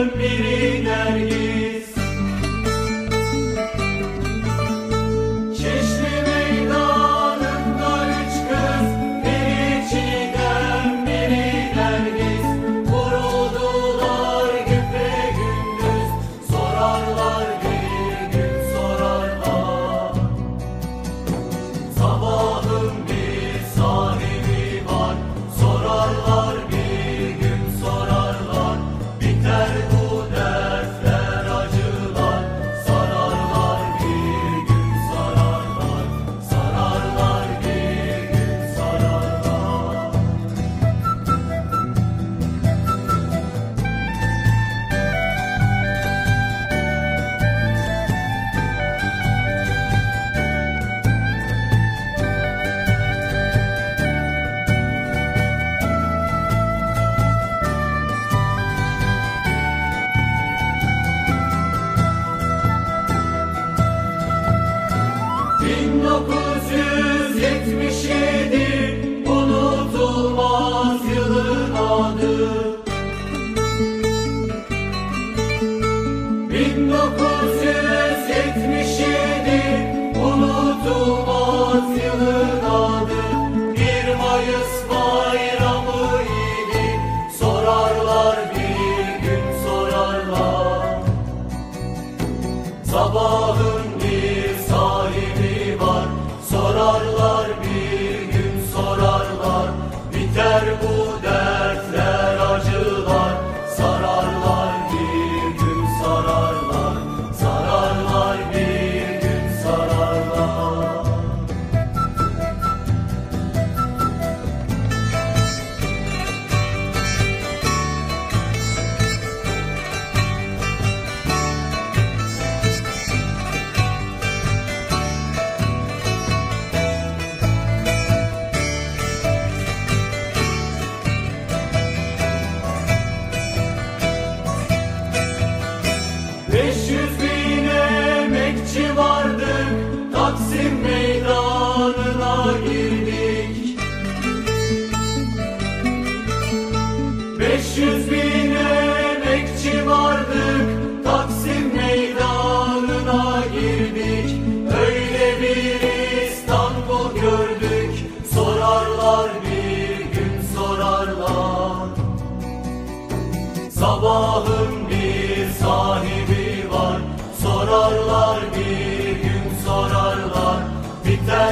Dönüp bir evladı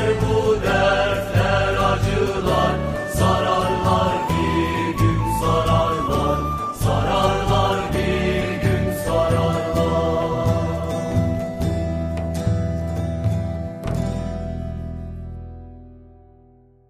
gün sorarlar Biter bu dertler